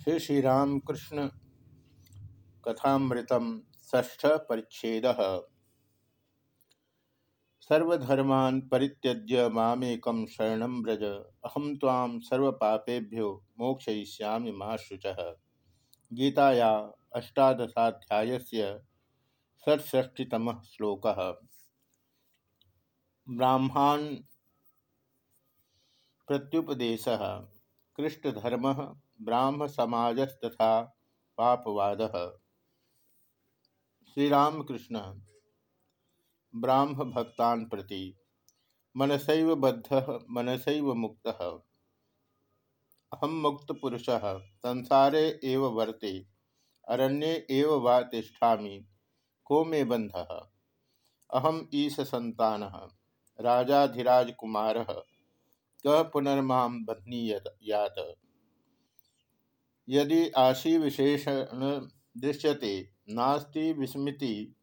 श्री श्रीरामकृष्ण कथामृतम ष्ठ परिच्छेद। सर्वधर्मान परित्यज्य मामेकं शरण व्रज। अहम तां सर्वपापेभ्यो मोक्षयिष्यामि मा शुचः। गीताया अष्टादशाध्यायस्य षट्षष्टितमः श्लोकः। ब्राह्मण प्रत्युपदेश। कृष्णधर्म ब्राह्म समाजस्तथा पापवाद। श्रीरामकृष्ण ब्राह्म भक्तान प्रति मनसैव बद्ध, मनसैव मुक्त। अहम मुक्त पुरुष संसारे एव वर्ते, अरण्ये एव वा तिष्ठामि, को मे बंध अहम ईश संतान, राजाधिराजकुमार, क पुनर्मा बध्नीयात यदि आशी विशेषण दृश्यते, नास्ति विस्मृति,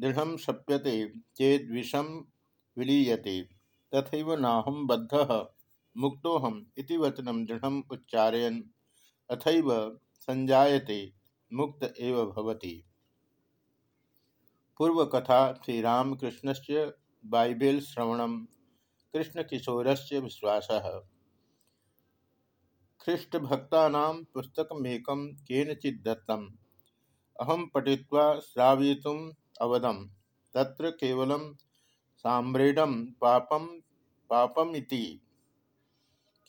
दृढ़ शप्यते चेद विषम विलीयते। तथा नाहम बद्ध मुक्तोहम इति वचनम दृढ़ उच्चारयन, अथैव संजायते मुक्त एव भवति। पूर्वकथा श्रीरामकृष्णस्य बाइबेल श्रवण कृष्णकिशोरस्य विश्वासः। ख्रीष्टभक्तानां पुस्तकमेकं केनचित् दत्तम्। अहं पठित्वा श्रावयितुम् अवदम। तत्र केवलं साम्रेडम पापम पापमिति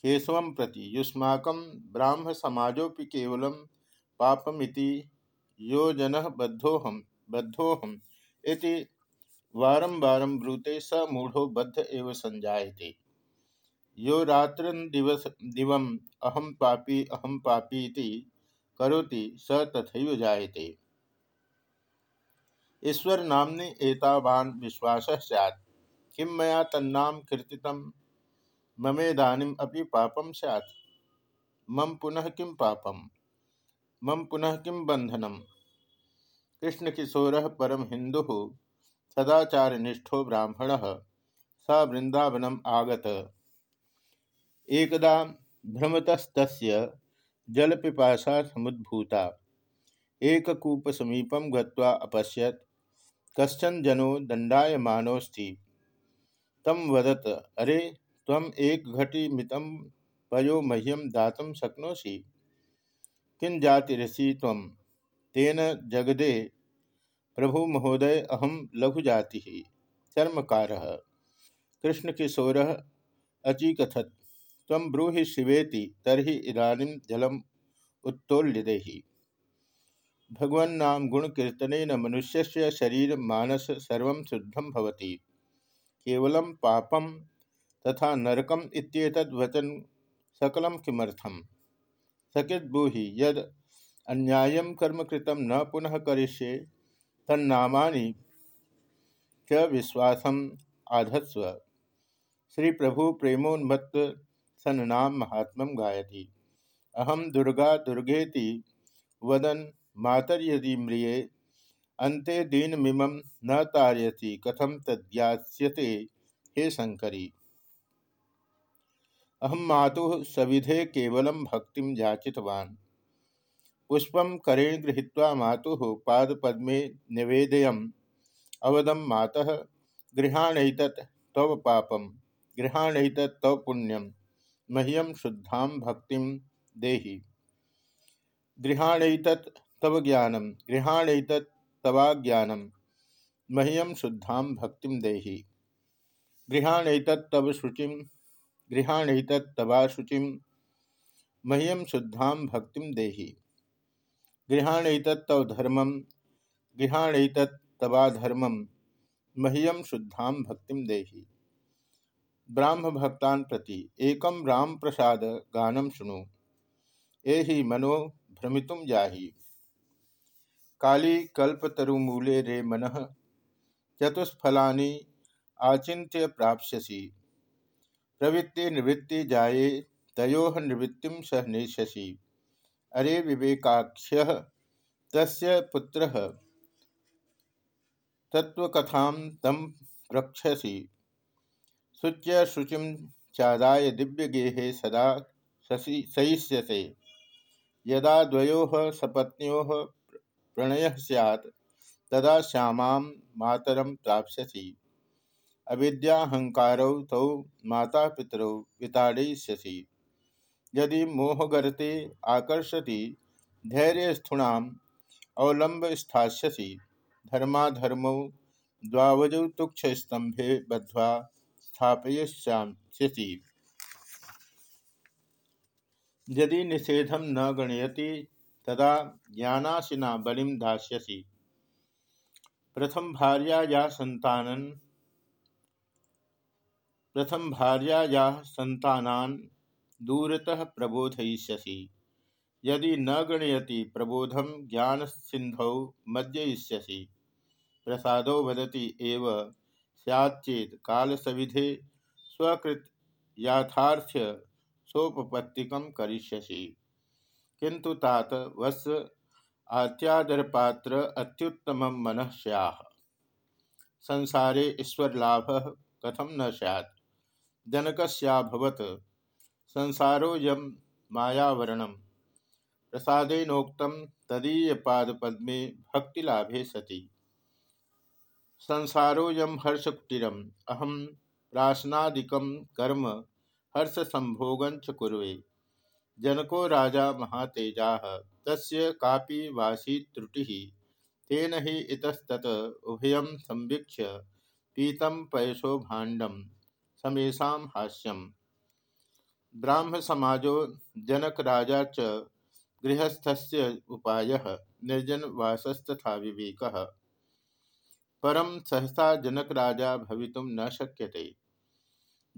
केशव प्रति। युष्माक ब्राह्म केवलं पापमिति यो जन बद्धोहम बद्धोहम इति वारं वारं ब्रूते स मूढ़ो बद्ध एव संजायते। यो रात्रन दिवस दिवम अहम पापी अहम पापी इति करोति, स तथैव जायते। ईश्वर नामनी एतावान विश्वास सैत् किं मया तन्नाम कीर्तितं ममेदानीम अपि पापम सैत् मम पुनः किं पापम? मम पुनः किं बंधनम कृष्णकिशोर परम हिंदु सदाचारनिष्ठो ब्राह्मण, स वृंदावनम आगत। एकदा भ्रमतस्त जलपिपाशा समुद्भूता। एककूपसमीपं गत्वा अपश्यत् कशन जनो दंडायमानोस्ति तम वदत, अरे तम एक घटी मितम पयो मह्यम दातुम शक्नोषि। किन जातिरसि तम तेन जगदे, प्रभु महोदय अहम लघु जाति चर्मकार। कृष्णकिशोर अचिकथत। तम ब्रूहि शिवेति तरी इदानीं जलम उत्तोल्यदेहि। भगवन्नाम गुणकीर्तन मनुष्य से शरीर, मानस सर्व शुद्धम भवति। केवलं पापम तथा नरकम इत्येतद् वचन सकलम किमर्थम? ब्रूहि यद अन्याय कर्म कृतम न पुनः करिष्ये, तन्नामानि च विश्वासम आधत्स्व। श्री प्रभु प्रेमोन्मत्त सन्नाम महात्म गायति। अहम दुर्गा दुर्गेति वदन, मातर यदि म्रिये, अन्ते दीनमिम न तारयति कथम तद्यास्यते, हे शंकरी अहम मातु सविधे केवलं भक्ति याचितवान्। पुष्पं करेण गृहीत्वा मातुः पादपद्मे निवेदयम्। अवदं, मातः, गृहाणैतत् तव पापं, गृहाणैतत् तव पुण्यं मह्यं शुद्धां भक्ति देहि। गृहाणैतत् तव ज्ञानम गृहाणत तवाज्ञानम मह्यम शुद्धा भक्ति देहि। गृहाणत तव शुचि गृहाणत तवाशुचि मह्यम शुद्धा भक्ति देहि। गृहाणत तव धर्म गृहाणत तवाधर्म मह्यम शुद्धा भक्ति देहि। ब्राह्म भक्तान प्रति एकम राम प्रसाद गानम शुणु एहि मनो भ्रमितुम जाहि। काली कल्पतरुमूले रे मन चतुष्फला आचिंत्य प्राप्स्यसि। प्रवृत्ति निवृत्ति जाये तयो निवृत्ति सह नेष्यसि। अरे विवेकाख्य, तस्य पुत्र तत्वकथा तम रक्षसी। शुच्य शुचिम चादाय दिव्यगेहे सदा सयिष्यसे यदा द्वयोः सपत्न्योः प्रणयः स्यात्, तदा श्यामां मातरं प्राप्स्यसि। अविद्याहंकारौ तौ माता पितरौ विताड़यिष्यसि। यदि मोहगर्ते आकर्षति धैर्यस्थुणाम् अवलंब स्थास्यसि धर्माधर्मौ द्वावजौ तुक्षस्तंभे बद्ध्वा स्थापयिष्यास्यसि यदि निषेधम न गणयति, तदा ज्ञानाशिना बलिम दास्यसि। प्रथम भार्या या संतानन, प्रथम भार्या या संतानान दूरतः प्रबोधयिष्यसि। यदि न गणयति प्रबोधम ज्ञान सिंधौ मज्जयिष्यसि। प्रसादो वदति एव सैच्चेद कालसविधे स्वकृत याथार्थ्य सोपपत्तिकम करिष्यसि। किंतु तात वत्स आत्यादरपात्र अत्युत्तम मन स्याह संसारे ईश्वरलाभ कथम न सैत् जनकस्याभवत् संसारोऽयं मायावरणं। प्रसादेनोक्तं तदीयपादपद्मे भक्तिलाभे सति। संसारोऽयं हर्षकुटिरम्। अहं प्राशनादिकं कर्म हर्षसंभोगं च कुर्वे। जनको राजा महातेजा, तस्य कापि वासी त्रुटि, तेन ही इतस्तत उभयं संवीक्ष्य पीतं पयसो भाण्डं समेषां हास्यम्। ब्राह्म समाजो जनक राजा च गृहस्थस्य उपायः निर्जन वासस्तथा विवेकः। परम सहसा जनक राजा भवितुम न शक्यते।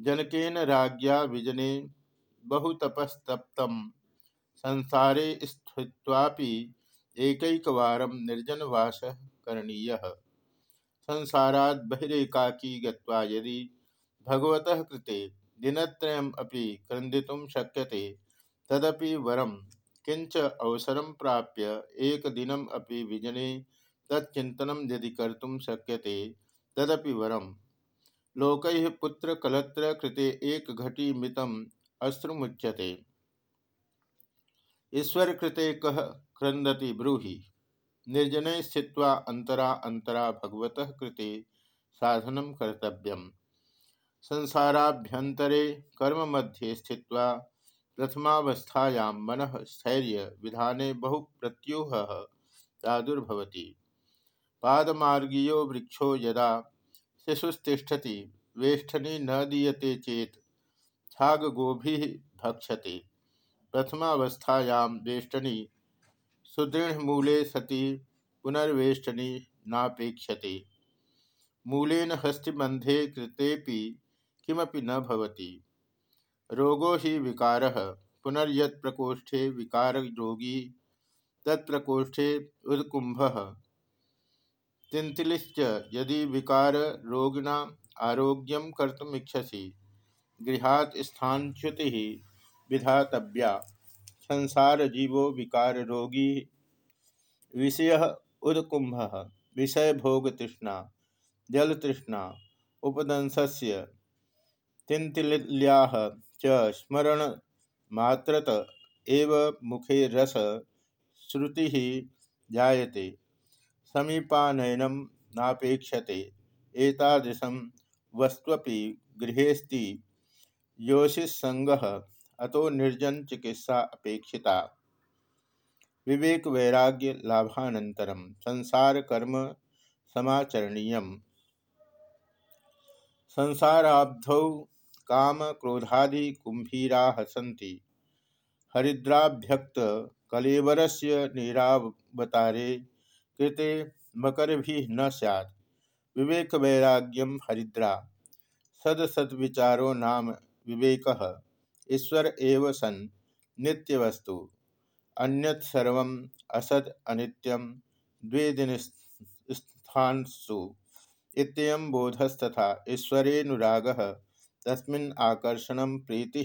जनकेन राज्ञा विजने बहुतपस्तप्तम। संसारे स्थित्वापि एकैकवारं निर्जनवासः करणीयः। संसारात् बहिरेकाकी गत्वा यदि भगवतः कृते दिनत्रयम् अपि क्रन्दितुं शक्यते, तदपि वरं किंच अवसरं प्राप्य एकदिनम् अपि विजने तच्चिन्तनं यदि कर्तुं शक्यते, तदपि वरम। लोक लोकैः पुत्रकलत्र कृते एक घटी मितम् अश्रुमुच्यते। ईश्वर कृते कह क्रंदति ब्रूहि? निर्जने स्थित्वा अंतरा अंतरा भगवत कृते साधन कर्तव्यम। संसाराभ्यंतरे कर्म मध्ये स्थित्वा प्रथमावस्थायां मन स्थैर्य विधाने बहु प्रत्यूह प्रादुर्भवति पादमार्गीयो वृक्षो यदा शिशुस्तिष्ठति, वेष्ठनी न दीयते चेत गोभी भक्षति। प्रथमावस्थायां वेष्टनी सुदृढ़मूले सति पुनर्वेष्टनी नापेक्षते। मूलेन हस्तिबंधे कृतेपि किमपि न भवति। रोगो हि विकारः पुनर्यत प्रकोष्ठे विकार रोगी तत्प्रकोष्ठे उद्कुंभ तिंतिलिश्च यदि विकार रोगिणा आरोग्यम कर्तुमिच्छसि, गृहात स्थानच्युति विधातव्या। संसार जीवो विकार रोगी विषय उदकुंभ विषय भोग तृष्णा जल तृष्णा च स्मरण मात्रत एव मुखे रस श्रुति जायते। समीपानयनम नापेक्षते। एतादृशं वस्त्वपि गृहेस्ति योषिसंग अतो निर्जन चिकित्सा अपेक्षिता। विवेक वैराग्य लाभानंतरम संसार कर्म समाचरणीय संसाराब्धौ काम क्रोधादि कुंभीरा सन्ति हरिद्राभ्यक्त कलेवरस्य नीरावतारे कृते मकर भी न सैत् विवेक वैराग्यम हरिद्रा। सद विचारो नाम विवेक। ईश्वर एव सन। नित्य वस्तु अन्यत सर्व असद अनित्यम। द्विदिन स्थानसु। इत्ययं बोधस्तथा ईश्वरेनुराग तस्मिन् आकर्षण प्रीति।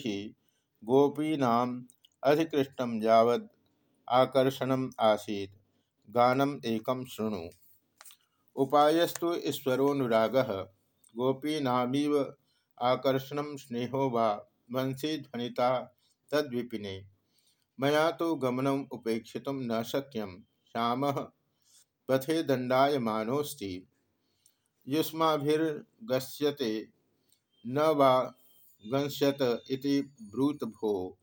गोपीनाम अधिकृष्टम यावद आकर्षण आसीत। गानम एकम शृणु। उपायस्तु ईश्वरोनुराग गोपीनामीव आकर्षण स्नेहो वा, मनसी ध्वनिता तद्विपिने। मया तो गमनम उपेक्षित न शक्यम, श्याम पथे दंडायमानोस्ति युष्माभिर्गस्यते, न वा गंश्यत इति ब्रूत भो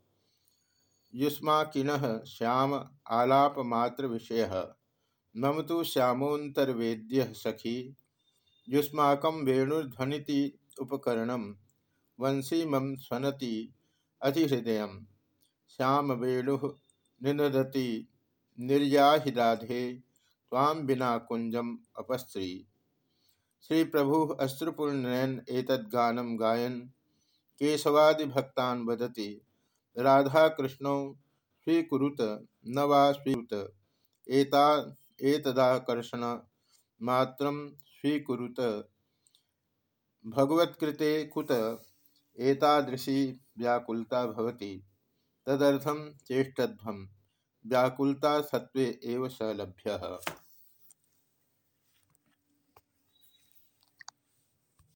युष्माकिनः श्याम आलापमात्र विषय मम तो श्यामोन्तर्वेद्य सखी। युष्माक वेणुर्ध्वनिति उपकरण वंशी मम स्वनति अधिहृदय श्याम वेणु निनदति निर्याहिराधे ताम बिना कुंजम अपस्त्री। श्री प्रभु अश्रुपूर्णयन एतद्गानम गायन केशवादि भक्तान वदति राधा कृष्णौ स्वीकुरुत न वा स्वीकुत एता, एतदाकर्षण मात्रं स्वीकुरुत भगवत्कृते कुत एतादृशी व्याकुलता भवति। तदर्थं चेष्टध्वं। व्याकुलता सत्वे एव स लभ्यः